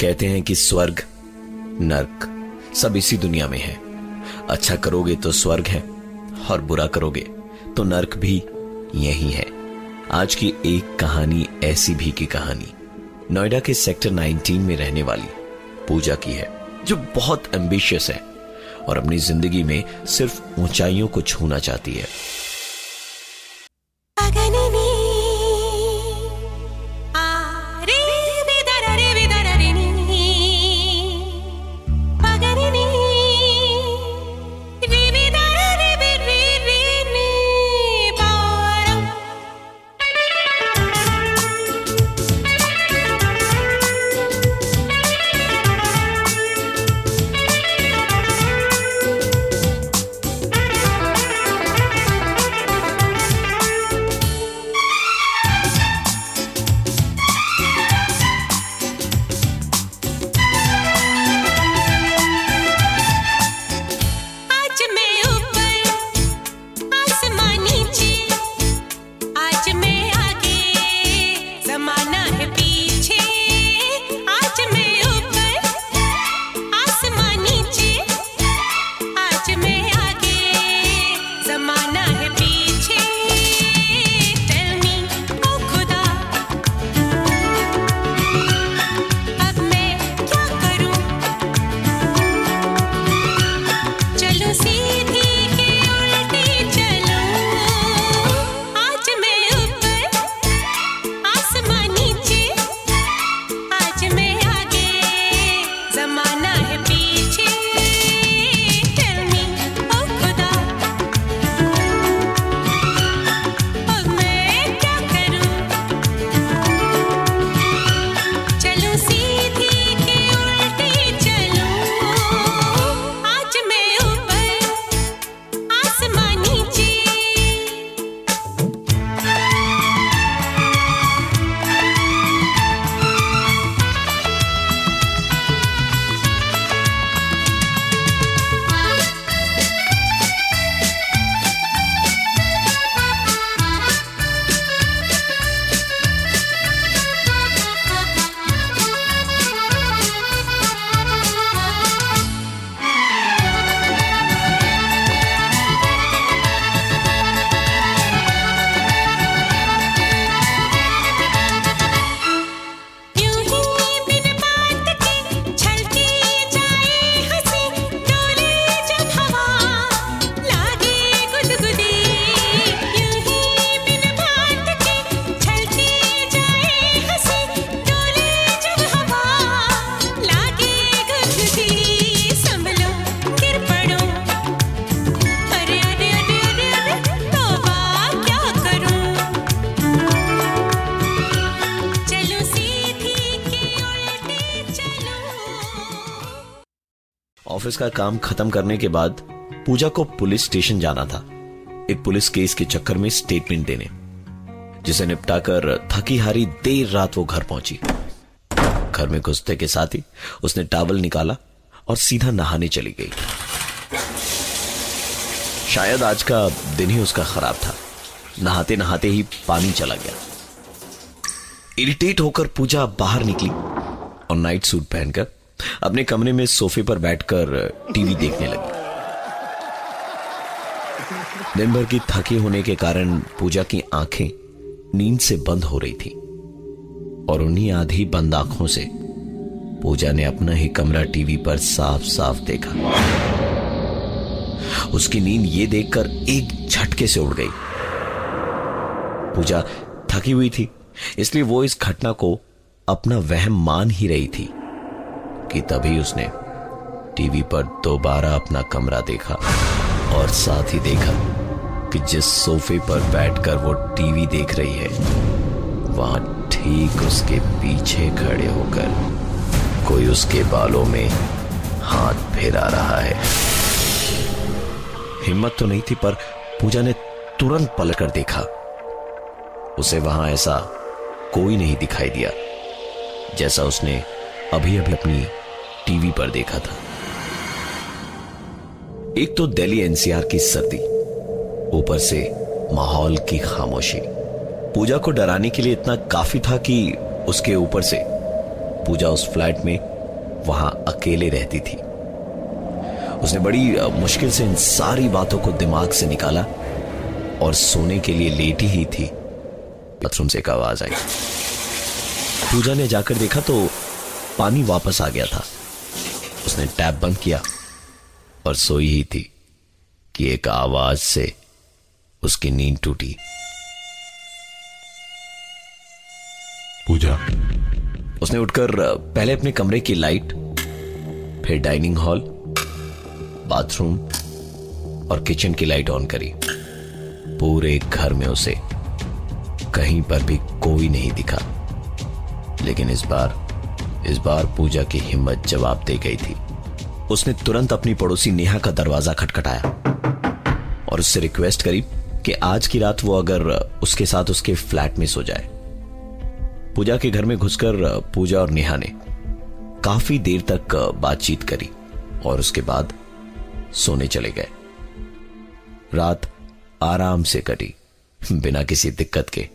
कहते हैं कि स्वर्ग नर्क सब इसी दुनिया में है। अच्छा करोगे तो स्वर्ग है और बुरा करोगे तो नर्क भी यही है। आज की एक कहानी ऐसी भी की कहानी। नोएडा के सेक्टर 19 में रहने वाली पूजा की है, जो बहुत एम्बिशियस है और अपनी ज़िंदगी में सिर्फ़ ऊंचाइयों को छूना चाहती है। ऑफ़िस का काम खत्म करने के बाद पूजा को पुलिस स्टेशन जाना था। एक पुलिस केस के चक्कर में स्टेटमेंट देने, जिसे निपटाकर थकी हारी देर रात वो घर पहुँची। घर में घुसते के साथ ही उसने टावल निकाला और सीधा नहाने चली गई। शायद आज का दिन ही उसका खराब था। नहाते नहाते ही पानी चला गया। इरिटेट होकर पूजा बाहर निकली और नाइट सूट पहनकर अपने कमरे में सोफे पर बैठकर टीवी देखने लगी। दिन भर की थकी होने के कारण पूजा की आँखें नींद से बंद हो रही थी और उन्हीं आधी बंद आँखों से पूजा ने अपना ही कमरा टीवी पर साफ़ साफ़ देखा। उसकी नींद ये देखकर एक झटके से उड़ गई। पूजा थकी हुई थी, इसलिए वो इस घटना को अपना वहम मान ही रही थी। कि तभी उसने टीवी पर दोबारा अपना कमरा देखा और साथ ही देखा कि जिस सोफे पर बैठकर वो टीवी देख रही है, वहाँ ठीक उसके पीछे खड़े होकर कोई उसके बालों में हाथ फेरा रहा है। हिम्मत तो नहीं थी, पर पूजा ने तुरंत पलटकर देखा। उसे वहाँ ऐसा कोई नहीं दिखाई दिया, जैसा उसने अभी अभी अपनी टीवी पर देखा था। एक तो दिल्ली एनसीआर की सर्दी, ऊपर से माहौल की खामोशी। पूजा को डराने के लिए इतना काफ़ी था कि उसके ऊपर से पूजा उस फ्लैट में वहाँ अकेले रहती थी। उसने बड़ी मुश्किल से इन सारी बातों को दिमाग से निकाला और सोने के लिए लेटी ही थी। बाथरूम से एक आवाज़ आई। पूजा ने जाकर देखा तो पानी वापस आ गया था। उसने टैप बंद किया और सोई ही थी कि एक आवाज़ से उसकी नींद टूटी। पूजा। उसने उठकर पहले अपने कमरे की लाइट फिर डाइनिंग हॉल बाथरूम और किचन की लाइट ऑन करी। पूरे घर में उसे कहीं पर भी कोई नहीं दिखा। लेकिन इस बार इस बार पूजा की हिम्मत जवाब दे गई थी। उसने तुरंत अपनी पड़ोसी नेहा का दरवाज़ा खटखटाया और उससे रिक्वेस्ट करी कि आज की रात वो अगर उसके साथ उसके फ्लैट में सो जाए। पूजा के घर में घुसकर पूजा और नेहा ने काफ़ी देर तक बातचीत करी और उसके बाद सोने चले गए। रात आराम से कटी, बिना किसी दिक्कत के।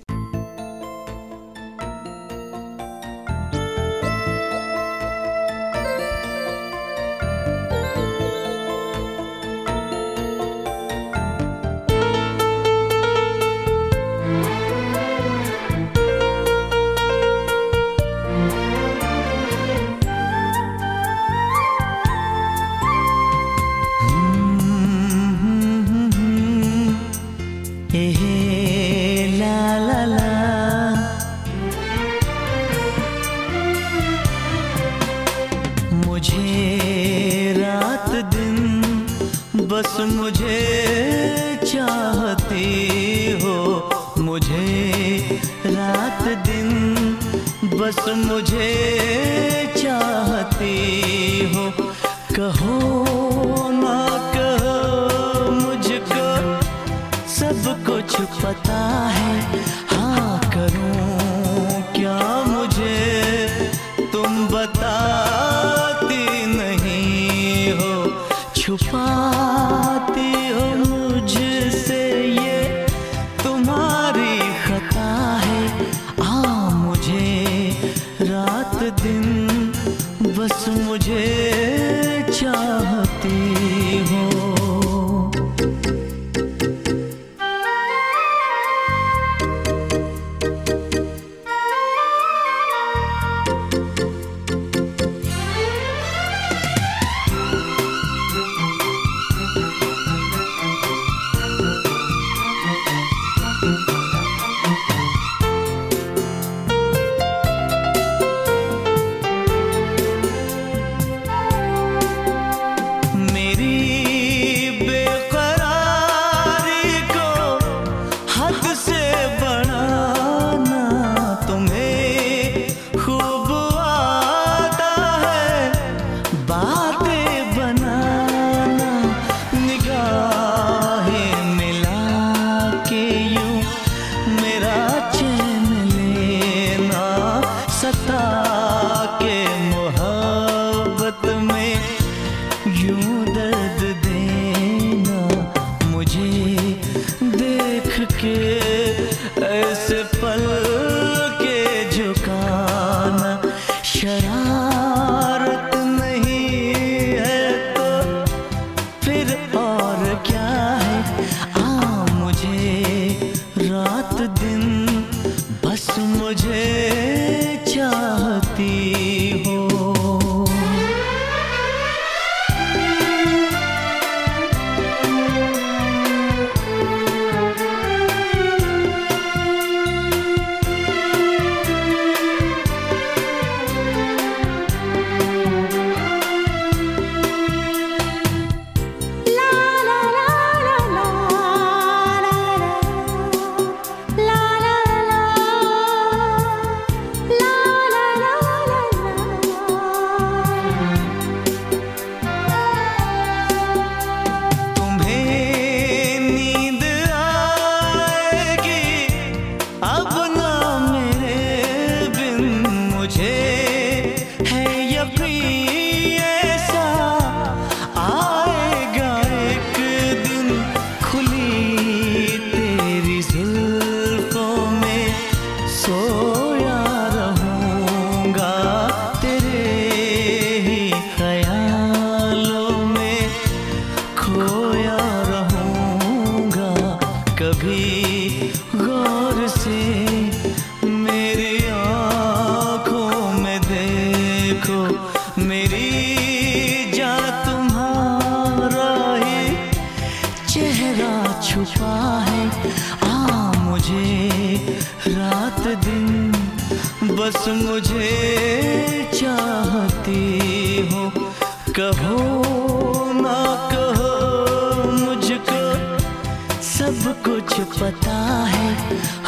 बस मुझे चाहती हो। कहो ना कहो मुझको सब कुछ पता है।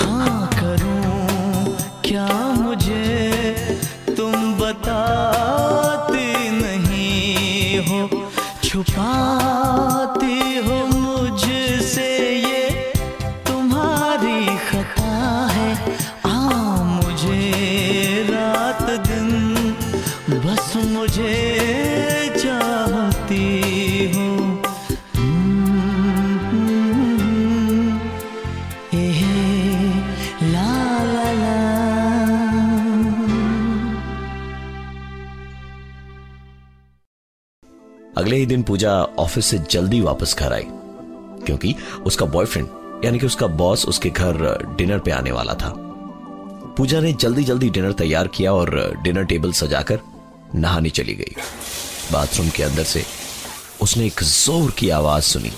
हाँ अगले ही दिन पूजा ऑफ़िस से जल्दी वापस घर आई, क्योंकि उसका बॉयफ्रेंड यानी कि उसका बॉस उसके घर डिनर पे आने वाला था। पूजा ने जल्दी जल्दी डिनर तैयार किया और डिनर टेबल सजाकर नहाने चली गई। बाथरूम के अंदर से उसने एक ज़ोर की आवाज़ सुनी।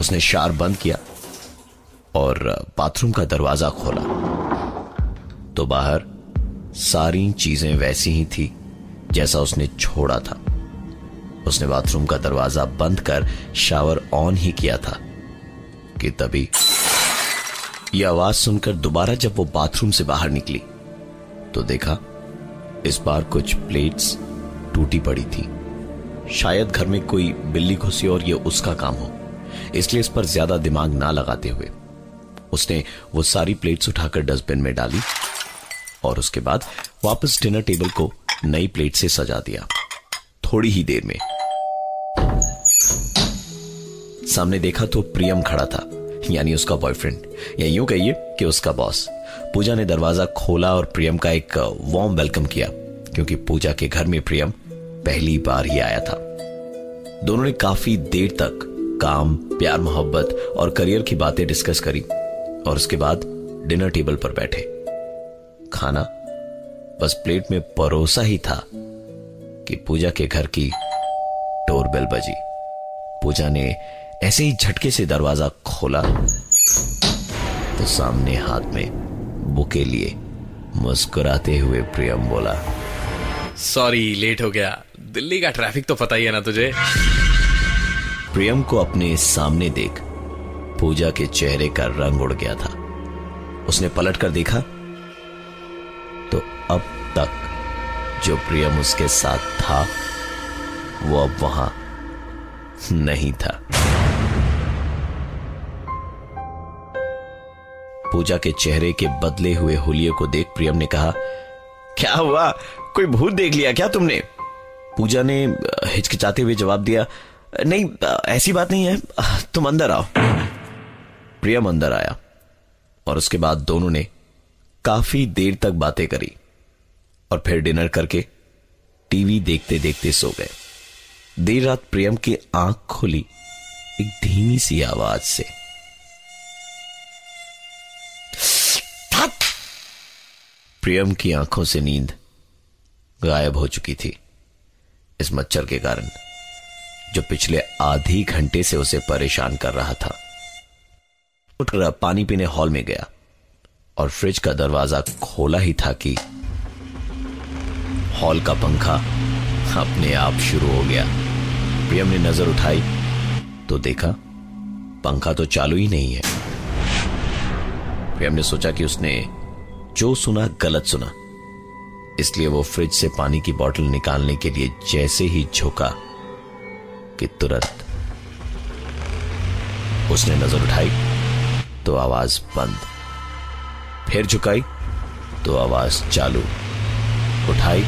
उसने शार बंद किया और बाथरूम का दरवाज़ा खोला। तो बाहर सारी चीज़ें वैसी ही थी। जैसा उसने छोड़ा था। उसने बाथरूम का दरवाज़ा बंद कर शावर ऑन ही किया था कि तभी यह आवाज़ सुनकर दोबारा जब वो बाथरूम से बाहर निकली तो देखा इस बार कुछ प्लेट्स टूटी पड़ी थी। शायद घर में कोई बिल्ली घुसी और यह उसका काम हो, इसलिए इस पर ज़्यादा दिमाग ना लगाते हुए। उसने वो सारी प्लेट्स उठाकर डस्टबिन में डाली और उसके बाद वापस डिनर टेबल को नई प्लेट से सजा दिया। थोड़ी ही देर में। सामने देखा तो प्रियम खड़ा था, यानी उसका बॉयफ्रेंड या यूँ कहिए कि उसका बॉस पूजा ने दरवाज़ा खोला और प्रियम का एक वार्म वेलकम किया, क्योंकि पूजा के घर में प्रियम पहली बार ही आया था। दोनों ने काफ़ी देर तक काम, प्यार, मोहब्बत और करियर की बातें डिस्कस करी और उसके बाद डिनर टेबल पर बैठे। खाना बस प्लेट में परोसा ही था कि पूजा के घर की डोरबेल बजी। पूजा ने ऐसे ही झटके से दरवाज़ा खोला तो सामने हाथ में बुके लिए मुस्कुराते हुए प्रियम बोला सॉरी लेट हो गया। दिल्ली का ट्रैफ़िक तो पता ही है ना तुझे? प्रियम को अपने सामने देख पूजा के चेहरे का रंग उड़ गया था। उसने पलट कर देखा अब तक जो प्रियम उसके साथ था, वो अब वहाँ नहीं था। पूजा के चेहरे के बदले हुए हुलिये को देख प्रियम ने कहा, क्या हुआ? कोई भूत देख लिया क्या तुमने? पूजा ने हिचकिचाते हुए जवाब दिया, नहीं ऐसी बात नहीं है। तुम अंदर आओ। प्रियम अंदर आया और उसके बाद दोनों ने काफ़ी देर तक बातें करी। और फिर डिनर करके टीवी देखते देखते सो गए। देर रात प्रियम की आँख खुली एक धीमी सी आवाज़ से। प्रियम की आँखों से नींद गायब हो चुकी थी। इस मच्छर के कारण जो पिछले आधी घंटे से उसे परेशान कर रहा था। उठकर पानी पीने हॉल में गया और फ्रिज का दरवाज़ा खोला ही था कि हॉल का पंखा अपने आप शुरू हो गया। प्रियम ने नज़र उठाई तो देखा, पंखा तो चालू ही नहीं है। प्रियम ने सोचा कि उसने जो सुना, गलत सुना। इसलिए वो फ्रिज से पानी की बोतल निकालने के लिए जैसे ही झोंका कि तुरंत उसने नज़र उठाई तो आवाज़ बंद। फिर झुकाई तो आवाज़ चालू। उठाई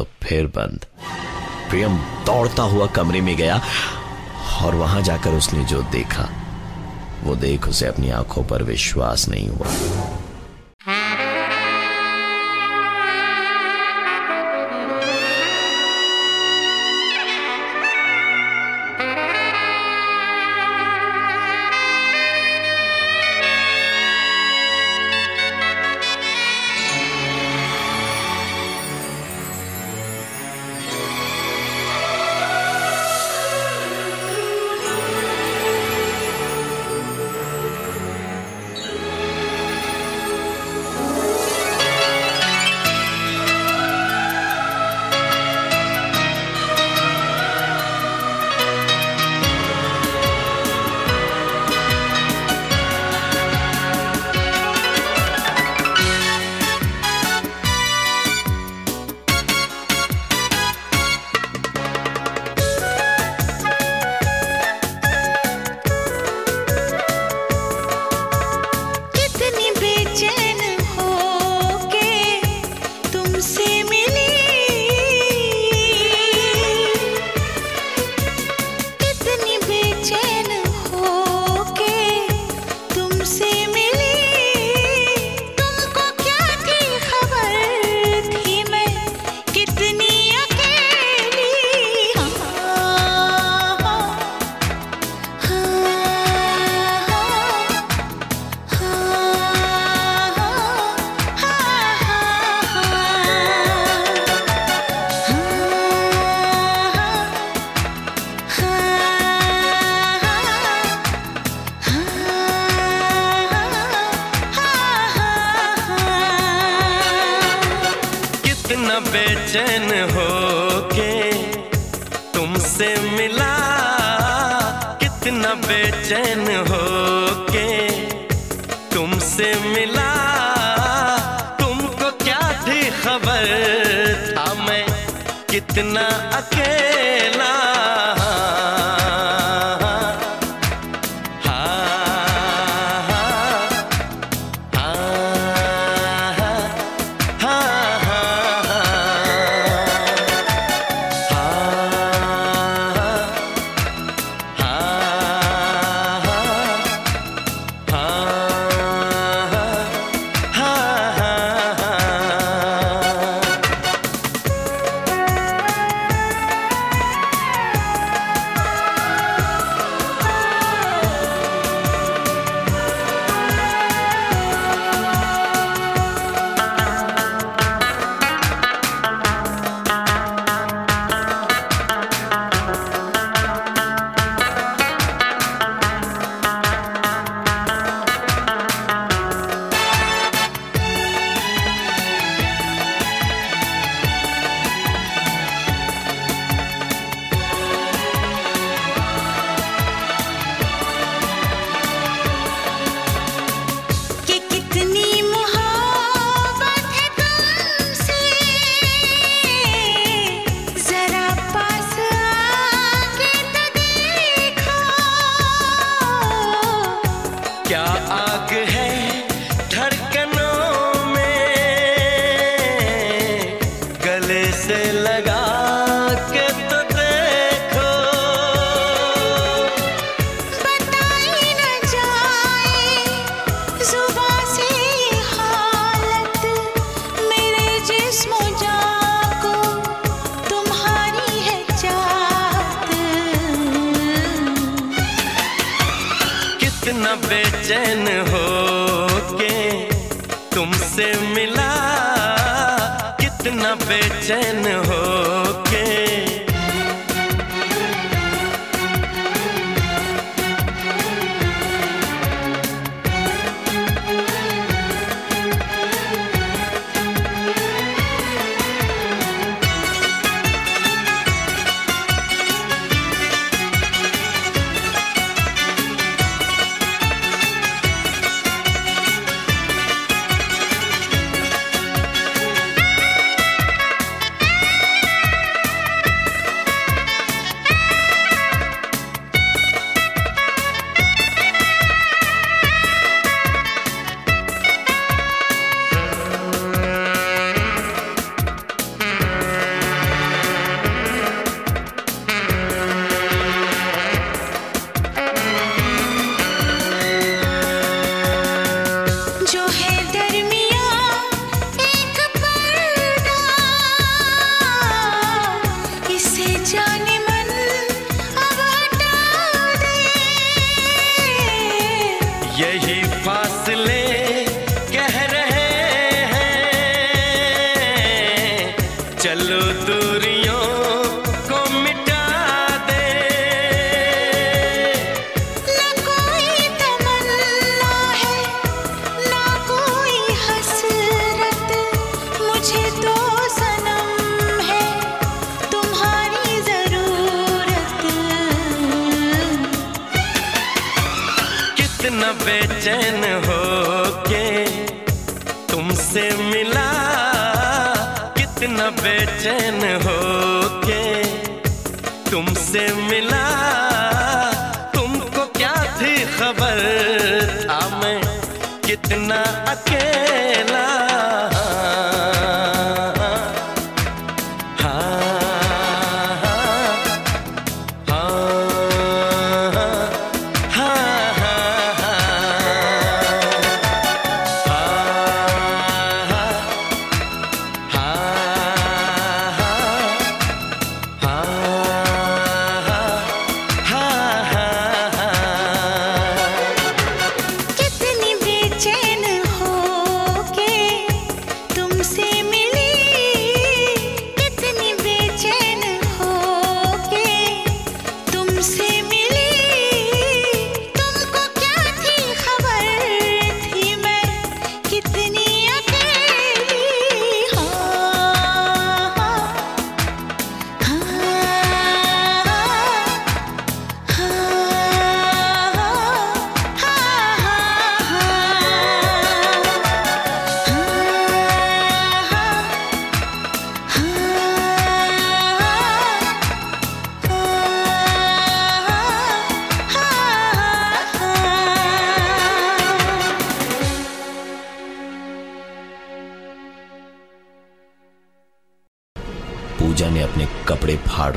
तो फिर बंद। प्रियम दौड़ता हुआ कमरे में गया और वहाँ जाकर उसने जो देखा, वो देख उसे अपनी आँखों पर विश्वास नहीं हुआ। से मिला। तुमको क्या थी खबर? था मैं कितना अकेला। से लगा के तो देखो। बताई न जाए जुबा से हालत मेरे जिस्म जा तुम्हारी है चाहत। कितना बेचैन हो के तुमसे मिला कितना बेचैन yeah, yeah. इतना अकेला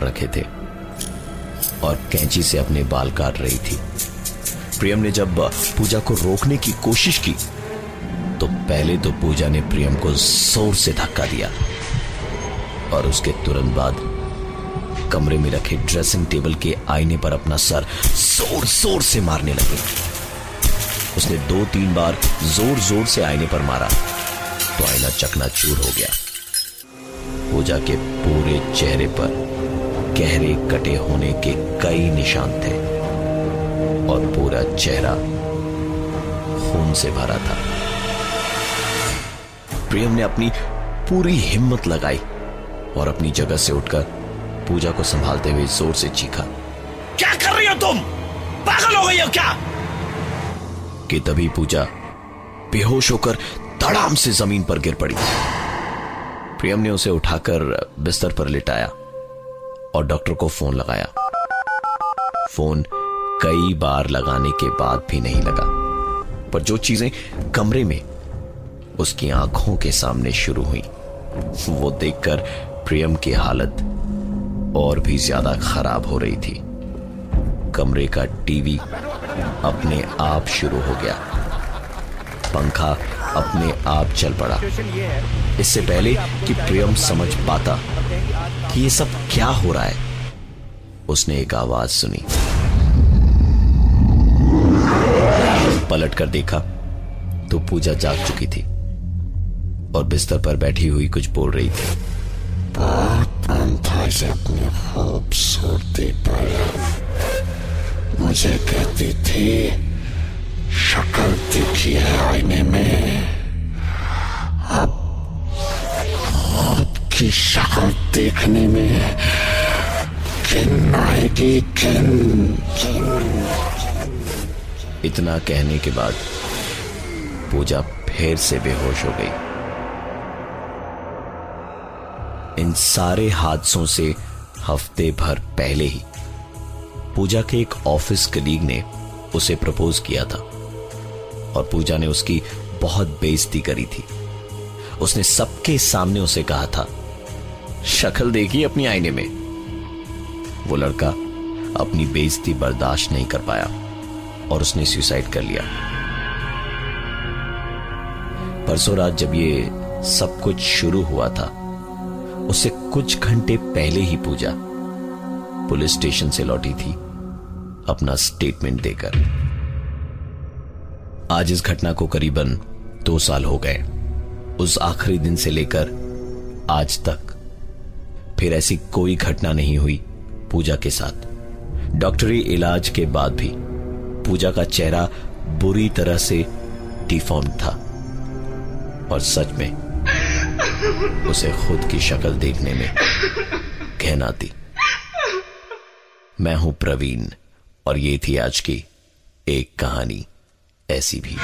रखे थे और कैंची से अपने बाल काट रही थी। प्रियम ने जब पूजा को रोकने की कोशिश की तो पहले तो पूजा ने प्रियम को ज़ोर से धक्का दिया और उसके तुरंत बाद कमरे में रखे ड्रेसिंग टेबल के आईने पर अपना सर ज़ोर ज़ोर से मारने लगे। उसने दो, तीन बार ज़ोर ज़ोर से आईने पर मारा तो आईना चकनाचूर हो गया। पूजा के पूरे चेहरे पर गहरे कटे होने के कई निशान थे और पूरा चेहरा खून से भरा था। प्रियम ने अपनी पूरी हिम्मत लगाई और अपनी जगह से उठकर पूजा को संभालते हुए ज़ोर से चीखा, क्या कर रही हो तुम? पागल हो गई हो क्या? कि तभी पूजा बेहोश होकर धड़ाम से ज़मीन पर गिर पड़ी। प्रियम ने उसे उठाकर बिस्तर पर लिटाया। और डॉक्टर को फ़ोन लगाया। फ़ोन कई बार लगाने के बाद भी नहीं लगा। पर जो चीज़ें कमरे में उसकी आँखों के सामने शुरू हुई, वो देखकर प्रियम की हालत और भी ज़्यादा खराब हो रही थी। कमरे का टीवी अपने आप शुरू हो गया। पंखा अपने आप चल पड़ा। इससे पहले कि प्रियम समझ पाता कि ये सब क्या हो रहा है? उसने एक आवाज़ सुनी। पलट कर देखा तो पूजा जाग चुकी थी और बिस्तर पर बैठी हुई कुछ बोल रही थी। खूबसूरती पर। मुझे कहती थी, शक्ल दिखी है आईने में। आपकी शक्ल देखने में किन आएगी किन। इतना कहने के बाद पूजा फिर से बेहोश हो गई। इन सारे हादसों से हफ़्ते भर पहले ही पूजा के एक ऑफ़िस कलीग ने उसे प्रपोज किया था और पूजा ने उसकी बहुत बेइज्जती करी थी। उसने सबके सामने उसे कहा था शक्ल देखी अपनी आईने में। वो लड़का अपनी बेइज्जती बर्दाश्त नहीं कर पाया और उसने सुसाइड कर लिया। परसों रात जब ये सब कुछ शुरू हुआ था उससे कुछ घंटे पहले ही पूजा पुलिस स्टेशन से लौटी थी अपना स्टेटमेंट देकर। आज इस घटना को करीबन दो साल हो गए। उस आखिरी दिन से लेकर आज तक फिर ऐसी कोई घटना नहीं हुई पूजा के साथ। डॉक्टरी इलाज के बाद भी पूजा का चेहरा बुरी तरह से डिफॉर्म था। और सच में, उसे खुद की शक्ल देखने में कहना थी मैं हूँ प्रवीण, और ये थी आज की एक कहानी ऐसी भी।